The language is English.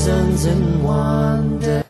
seasons in one day.